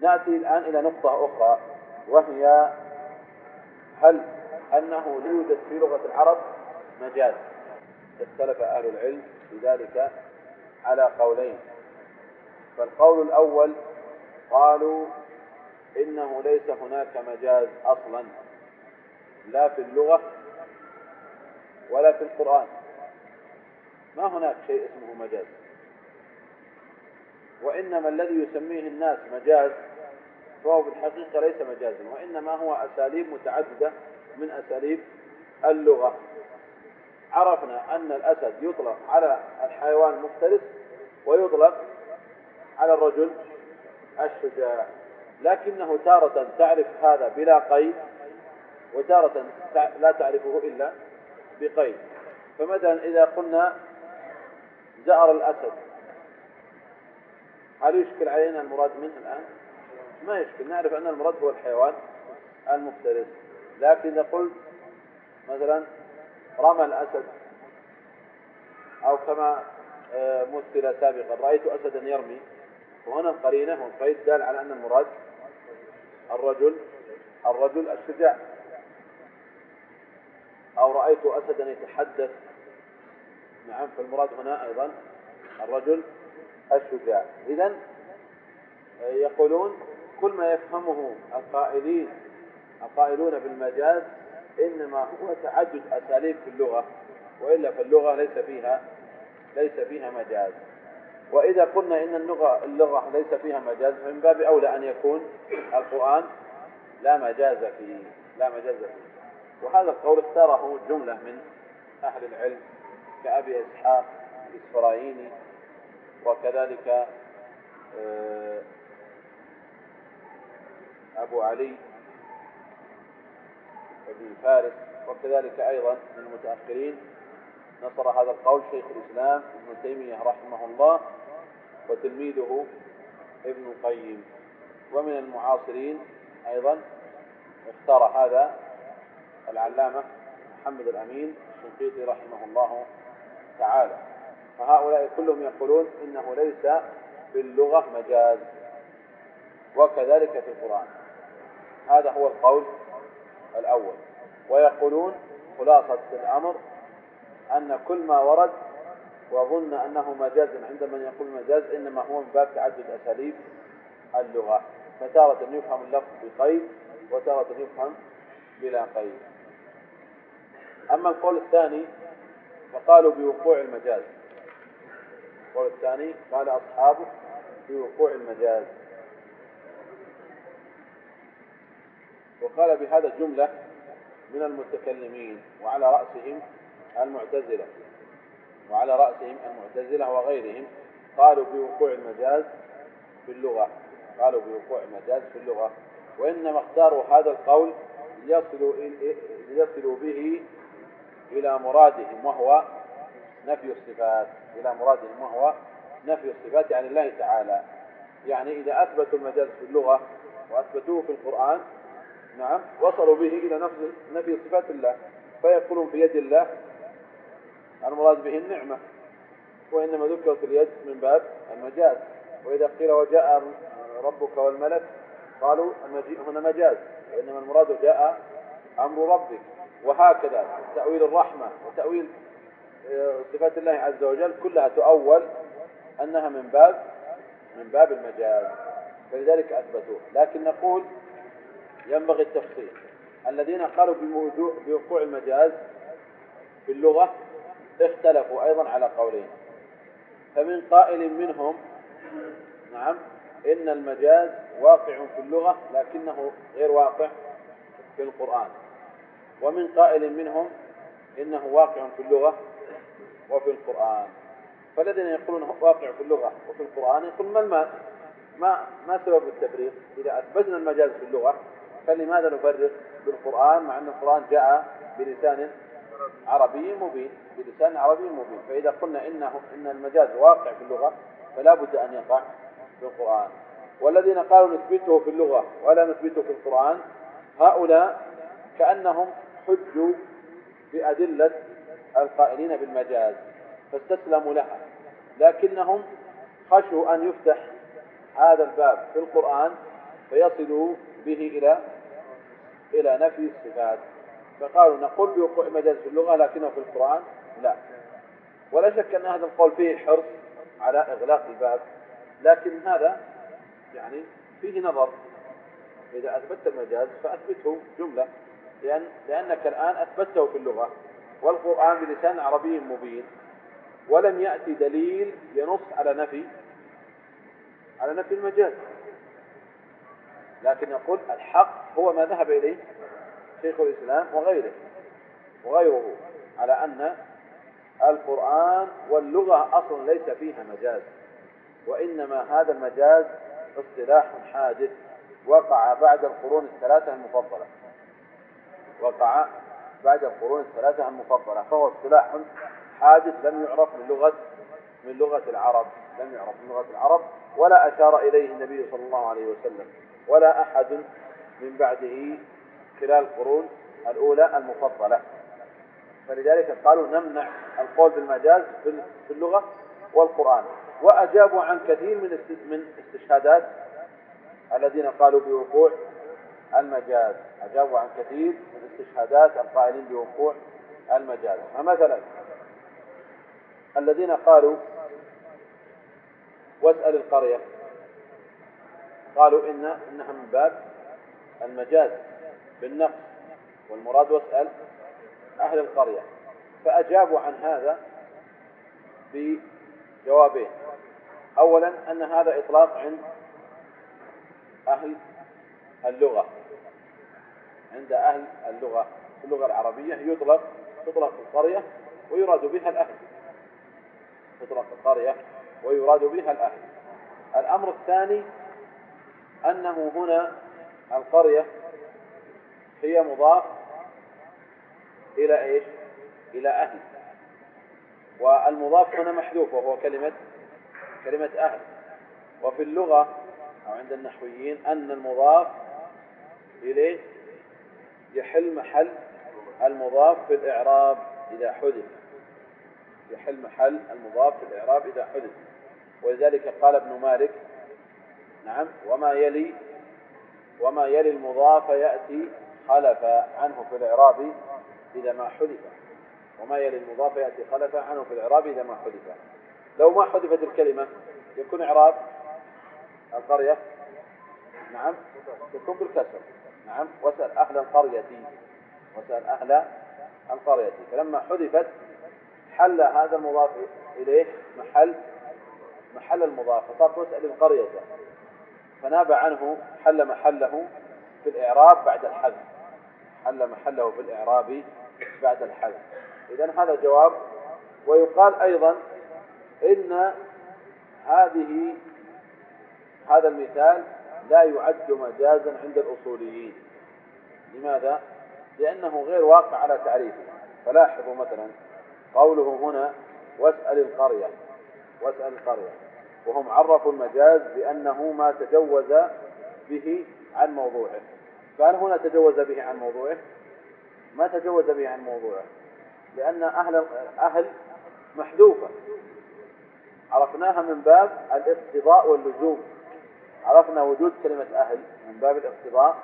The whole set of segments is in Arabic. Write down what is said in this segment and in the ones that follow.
نأتي الآن إلى نقطة أخرى وهي هل أنه يوجد في لغة العرب مجاز اختلف أهل العلم في ذلك على قولين. فالقول الأول قالوا إنه ليس هناك مجاز أصلا لا في اللغة ولا في القرآن. ما هناك شيء اسمه مجاز. وإنما الذي يسميه الناس مجاز فهو في الحقيقة ليس مجازا وإنما هو أساليب متعددة من أساليب اللغة. عرفنا أن الأسد يطلق على الحيوان المفترس ويطلق على الرجل الشجاع. لكنه تارة تعرف هذا بلا قيد وتارة لا تعرفه إلا بقيد. فمثلا إذا قلنا زأر الأسد هل يشكل علينا المراد منه الآن؟ ما يشكل. نعرف أن المراد هو الحيوان المفترس. لكن إذا قلت مثلا رمى الأسد أو كما آه، مثل سابقا رأيت أسدا يرمي. وهنا القرينة والقيد دال على أن المراد الرجل الرجل الشجاع. أو رأيت أسدا يتحدث. نعم فالمراد هنا أيضا الرجل الشجاع. إذا آه، يقولون كل ما يفهمه القائلين القائلون بالمجاز إنما هو تعدد أساليب في اللغة وإلا فاللغة ليس فيها ليس فيها مجاز. وإذا قلنا إن اللغة اللغة ليس فيها مجاز فمن باب أولى أن يكون القرآن لا مجاز فيه لا مجاز فيه. وهذا القول اختاره جملة من أهل العلم كأبي إسحاق الإسفرايني وكذلك آه، أبو علي ابن فارس وكذلك أيضا من المتأخرين نصر هذا القول شيخ الإسلام ابن تيمية رحمه الله وتلميذه ابن القيم. ومن المعاصرين أيضا اختار هذا العلامة محمد الأمين الشنقيطي رحمه الله تعالى. فهؤلاء كلهم يقولون إنه ليس في اللغة مجاز وكذلك في القرآن. هذا هو القول الأول. ويقولون خلاصة الأمر أن كل ما ورد وظن أنه مجاز عند من يقول مجاز إنما هو من باب تعدد أساليب اللغة. فتارة يفهم اللفظ بقيد وتارة يفهم بلا قيد. أما القول الثاني فقالوا بوقوع المجاز. القول الثاني قال أصحابه بوقوع المجاز. وقال بهذا جملة من المتكلمين وعلى رأسهم المعتزلة وعلى رأسهم المعتزلة وغيرهم قالوا بوقوع المجاز في اللغة قالوا بوقوع المجاز في اللغة وإنما اختاروا هذا القول ليصلوا, ليصلوا به إلى مرادهم وهو نفي الصفات إلى مرادهم وهو نفي الصفات عن الله تعالى. يعني إذا أثبتوا المجاز في اللغة وأثبتوه في القرآن نعم وصلوا به إلى نفس نفي صفات الله فيقولون في يد الله. المراد به النعمة وإنما ذكرت اليد من باب المجاز. وإذا قيل وجاء ربك والملك قالوا المجيء هنا مجاز وإنما المراد جاء أمر ربك. وهكذا تأويل الرحمة وتأويل آه، صفات الله عز وجل كلها تؤول أنها من باب من باب المجاز. فلذلك أثبتوه لكن نقول ينبغي التفصيل. الذين قالوا بوقوع المجاز في اللغة اختلفوا أيضا على قولين. فمن قائل منهم نعم إن المجاز واقع في اللغة لكنه غير واقع في القرآن. ومن قائل منهم إنه واقع في اللغة وفي القرآن. فالذين يقولون واقع في اللغة وفي القرآن يقول ما الماء ما ما سبب التفريق؟ إذا أثبتنا المجاز في اللغة فلماذا نفرق بالقرآن مع أن القرآن جاء بلسان عربي مبين بلسان عربي مبين. فإذا قلنا إنه إن المجاز واقع في اللغة فلا بد أن يقع في القرآن. والذين قالوا نثبته في اللغة ولا نثبته في القرآن هؤلاء كأنهم حجوا بأدلة القائلين بالمجاز فاستسلموا لها. لكنهم خشوا أن يفتح هذا الباب في القرآن فيصل به إلى إلى نفي الصفات. فقالوا نقول بوقوع المجاز في اللغة لكنه في القرآن؟ لا. ولا شك أن هذا القول فيه حرص على إغلاق الباب. لكن هذا يعني فيه نظر. إذا أثبتت المجاز فأثبته جملة. لأن لأنك الآن أثبته في اللغة. والقرآن بلسان عربي مبين. ولم يأتي دليل ينص على نفي على نفي المجاز. لكن يقول الحق هو ما ذهب إليه شيخ الإسلام وغيره وغيره على أن القرآن واللغة أصلا ليس فيها مجاز وإنما هذا المجاز اصطلاح حادث وقع بعد القرون الثلاثة المفضلة. وقع بعد القرون الثلاثة المفضلة فهو اصطلاح حادث لم يعرف من لغة من لغة العرب لم يعرف من لغة العرب ولا أشار إليه النبي صلى الله عليه وسلم. ولا أحد من بعده خلال القرون الأولى المفضلة. فلذلك قالوا نمنع القول بالمجاز في اللغة والقرآن. وأجابوا عن كثير من من استشهادات الذين قالوا بوقوع المجاز. أجابوا عن كثير من استشهادات القائلين بوقوع المجاز. فمثلا الذين قالوا واسأل القرية قالوا إن إنها من باب المجاز بالنقص والمراد واسأل أهل القرية. فأجابوا عن هذا بجوابين. أولا أن هذا إطلاق عند أهل اللغة. عند أهل اللغة في اللغة العربية يطلق تطلق القرية ويراد بها الأهل. تطلق القرية ويراد بها الأهل. الأمر الثاني أنه هنا القرية هي مضاف إلى إيش؟ إلى أهل. والمضاف هنا محذوف وهو كلمة كلمة أهل. وفي اللغة أو عند النحويين أن المضاف إليه يحل محل المضاف في الإعراب إذا حذف. يحل محل المضاف في الإعراب إذا حذف. ولذلك قال ابن مالك نعم. وما يلي وما يلي المضاف يأتي خلف عنه في الإعراب إذا ما حذف. وما يلي المضاف يأتي خلف عنه في الإعراب إذا ما حذف. لو ما حذفت الكلمة يكون إعراب القرية. نعم. تكون بالكسر. نعم. واسأل أهل القرية. واسأل أهل القرية. فلما حذفت حل هذا المضاف إليه محل محل المضاف. فصار واسأل القرية. فناب عنه حل محله في الإعراب بعد الحذف. حل محله في الإعراب بعد الحذف. إذا هذا جواب. ويقال أيضا إن هذه هذا المثال لا يعد مجازا عند الأصوليين. لماذا؟ لأنه غير واقع على تعريفه. فلاحظوا مثلا قوله هنا واسأل القرية. واسأل القرية. وهم عرفوا المجاز بأنه ما تجوز به عن موضوعه. فهل هنا تجوز به عن موضوعه؟ ما تجوز به عن موضوعه. لأن أهل أهل محذوفة. عرفناها من باب الاقتضاء واللزوم. عرفنا وجود كلمة أهل من باب الاقتضاء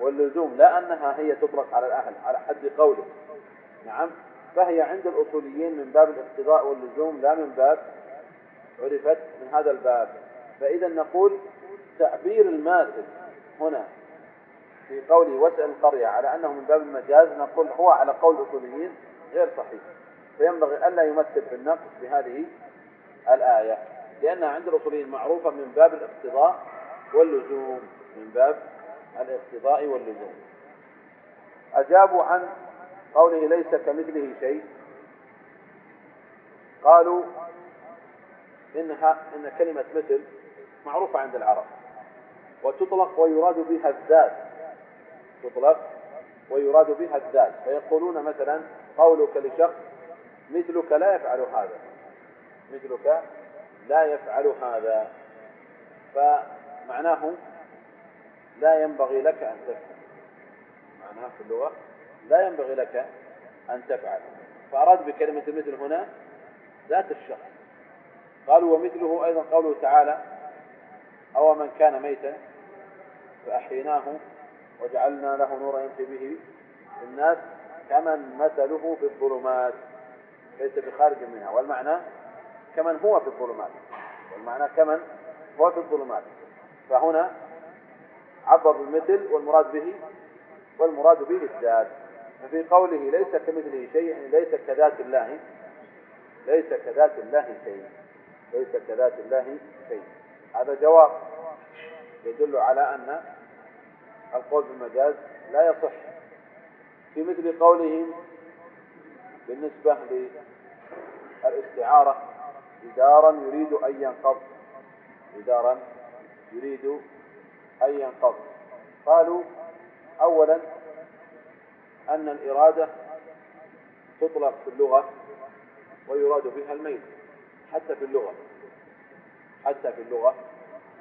واللزوم لا أنها هي تطلق على الأهل على حد قوله. نعم فهي عند الأصوليين من باب الاقتضاء واللزوم لا من باب عرفت من هذا الباب. فإذا نقول تعبير الماثل هنا في قوله واسأل القرية على أنه من باب المجاز نقول هو على قول الأصوليين غير صحيح. فينبغي ألا يمثل بالنقص بهذه الآية لأنها عند الأصوليين معروفة من باب الاقتضاء واللزوم من باب الاقتضاء واللزوم. أجابوا عن قوله ليس كمثله شيء. قالوا إنها إن كلمة مثل معروفة عند العرب. وتطلق ويراد بها الذات. تطلق ويراد بها الذات. فيقولون مثلا قولك لشخص مثلك لا يفعل هذا. مثلك لا يفعل هذا. فمعناه لا ينبغي لك أن تفعل. معناه في اللغة لا ينبغي لك أن تفعل. فأراد بكلمة مثل هنا ذات الشخص. قالوا ومثله أيضا قوله تعالى أو من كان ميتا فأحييناه وجعلنا له نورا يمشي به الناس كمن مثله في الظلمات. ليس بخارج منها والمعنى كمن هو في الظلمات والمعنى كمن هو في الظلمات. فهنا عبر بالمثل والمراد به والمراد به الذات. ففي قوله ليس كمثله شيء يعني ليس كذات الله ليس كذات الله شيء. ليس كذات الله شيء. هذا جواب يدل على أن القول بالمجاز لا يصح. في مثل قولهم بالنسبة للاستعارة جدارا يريد أن ينقض. جدارا يريد أن ينقض. قالوا أولا أن الإرادة تطلق في اللغة ويراد بها الميل. حتى في اللغة. حتى في اللغة.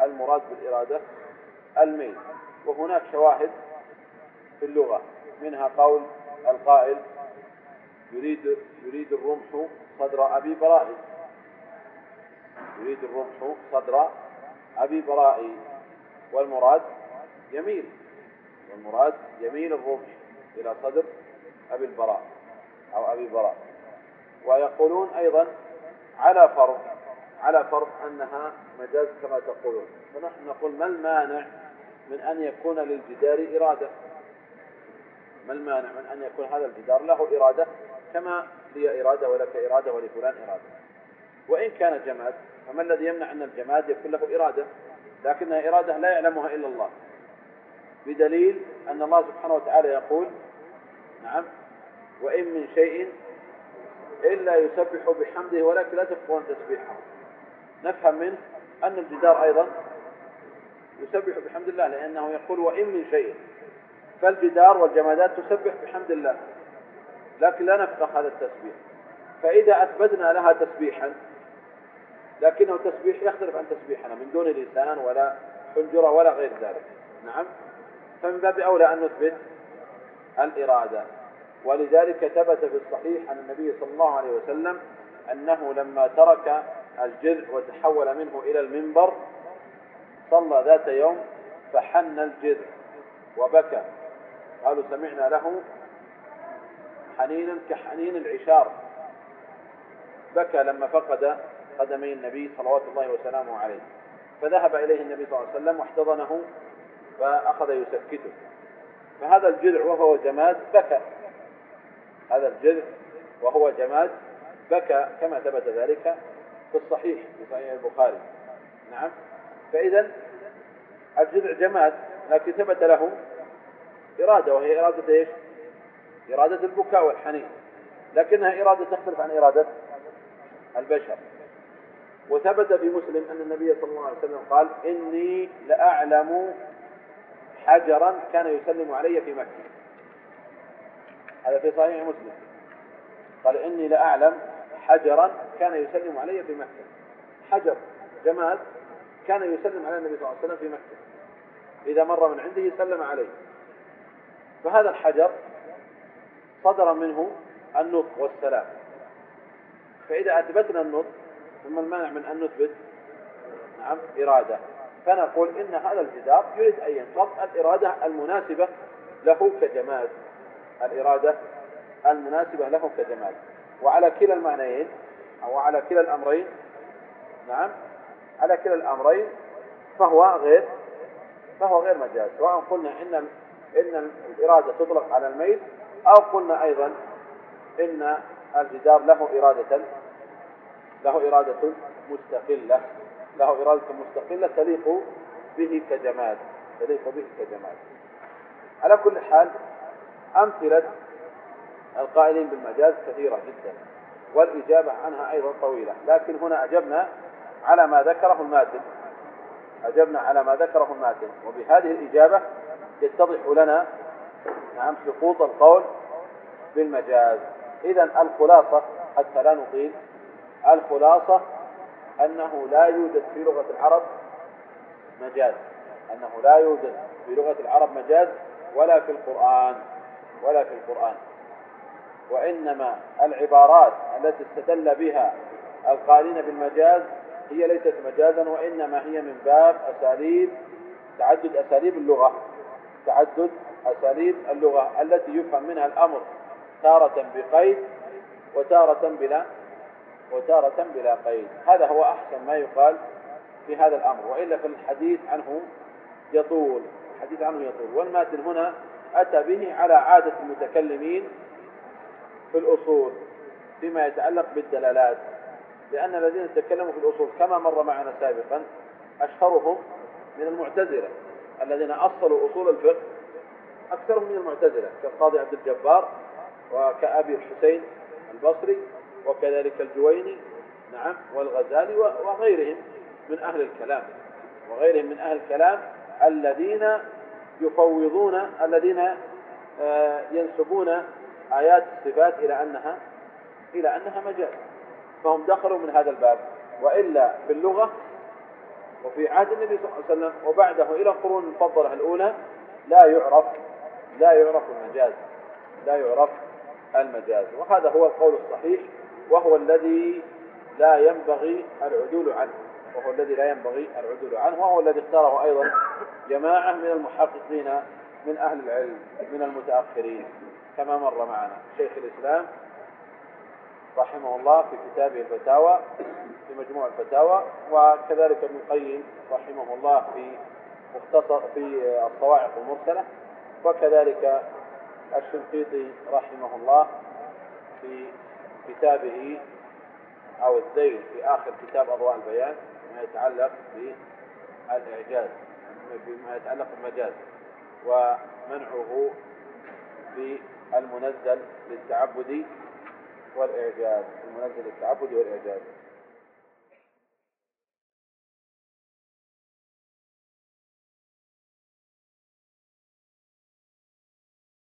المراد بالإرادة. الميل. وهناك شواهد في اللغة. منها قول القائل يريد يريد الرمح صدر أبي برائي يريد الرمح صدر أبي برائي والمراد يميل. والمراد يميل الرمح إلى صدر أبي البراء أو أبي براء. ويقولون أيضا على فرض على فرض أنها مجاز كما تقولون. فنحن نقول ما المانع من أن يكون للجدار إرادة؟ ما المانع من أن يكون هذا الجدار له إرادة كما لي إرادة ولك إرادة ولفلان إرادة. وإن كان جماد فما الذي يمنع أن الجماد يكون له إرادة؟ لكنها إرادة لا يعلمها إلا الله. بدليل أن الله سبحانه وتعالى يقول نعم وإن من شيء إلا يسبح بحمده ولكن لا تفقهون تسبيحه. نفهم منه أن الجدار أيضا يسبح بحمد الله لأنه يقول وإن من شيء. فالجدار والجمادات تسبح بحمد الله لكن لا نفقه هذا التسبيح. فإذا أثبتنا لها تسبيحا لكنه تسبيح يختلف عن تسبيحنا من دون لسان ولا حنجرة ولا غير ذلك. نعم؟ فمن باب أولى أن نثبت الإرادة. ولذلك ثبت في الصحيح عن النبي صلى الله عليه وسلم أنه لما ترك الجذع وتحول منه إلى المنبر صلى ذات يوم فحن الجذع وبكى. قالوا سمعنا له حنينا كحنين العشار. بكى لما فقد قدمي النبي صلوات الله وسلامه عليه. فذهب إليه النبي صلى الله عليه وسلم واحتضنه فأخذ يسكته. فهذا الجذع وهو جماد بكى. هذا الجذع وهو جماد بكى كما ثبت ذلك في الصحيح في صحيح البخاري. نعم. فإذا الجذع جماد لكن ثبت له إرادة وهي إرادة إيش؟ إرادة البكاء والحنين. لكنها إرادة تختلف عن إرادة البشر. وثبت في مسلم أن النبي صلى الله عليه وسلم قال إني لأعلم حجرا كان يسلم علي في مكة. هذا في صحيح مسلم. قال إني لأعلم حجرا كان يسلم علي في مكة. حجر جماد كان يسلم على النبي صلى الله عليه وسلم في مكة. إذا مر من عنده سلم عليه. فهذا الحجر صدر منه النطق والسلام. فإذا أثبتنا النطق ثم المانع من أن نثبت نعم إرادة. فنقول إن هذا الجدار يريد أن ينقض الإرادة المناسبة له كجماد الإرادة المناسبة له كجماد وعلى كلا المعنيين أو على كلا الأمرين نعم على كلا الأمرين فهو غير فهو غير مجاز. سواء قلنا إن إن الإرادة تطلق على الميل أو قلنا أيضا إن الجدار له إرادة له إرادة مستقلة له إرادة مستقلة تليق به كجماد تليق به كجماد على كل حال أمثلة القائلين بالمجاز كثيرة جدا والإجابة عنها أيضا طويلة لكن هنا أجبنا على ما ذكره الماتن أجبنا على ما ذكره الماتن وبهذه الإجابة يتضح لنا نعم سقوط القول بالمجاز. إذا الخلاصة حتى لا نطيل الخلاصة أنه لا يوجد في لغة العرب مجاز أنه لا يوجد في لغة العرب مجاز ولا في القرآن. ولا في القرآن. وإنما العبارات التي استدل بها القائلين بالمجاز هي ليست مجازا وإنما هي من باب أساليب تعدد أساليب اللغة. تعدد أساليب اللغة التي يفهم منها الأمر تارة بقيد وتارة بلا وتارة بلا قيد. هذا هو أحسن ما يقال في هذا الأمر. وإلا في الحديث عنه يطول الحديث عنه يطول. والماتن هنا أتى به على عادة المتكلمين في الأصول فيما يتعلق بالدلالات لأن الذين تكلموا في الأصول كما مر معنا سابقا أشهرهم من المعتزلة الذين أصلوا أصول الفقه أكثرهم من المعتزلة كالقاضي عبد الجبار وكأبي الحسين البصري وكذلك الجويني نعم والغزالي وغيرهم من أهل الكلام وغيرهم من أهل الكلام الذين يفوضون الذين آه، ينسبون آيات الصفات إلى أنها إلى أنها مجاز. فهم دخلوا من هذا الباب. وإلا في اللغة وفي عهد النبي صلى الله عليه وسلم وبعده إلى القرون المفضلة الأولى لا يعرف لا يعرف المجاز لا يعرف المجاز. وهذا هو القول الصحيح وهو الذي لا ينبغي العدول عنه. وهو الذي لا ينبغي العدول عنه وهو الذي اختاره أيضا جماعة من المحققين من أهل العلم من المتأخرين كما مر معنا. شيخ الإسلام رحمه الله في كتابه الفتاوى في مجموع الفتاوى وكذلك ابن القيم رحمه الله في مختصر في الصواعق المرسلة وكذلك الشنقيطي رحمه الله في كتابه أو الذيل في آخر كتاب أضواء البيان. ما يتعلق بالإعجاز بما يتعلق بالمجاز ومنعه بالمنزل للتعبد والإعجاز المنزل للتعبد والإعجاز.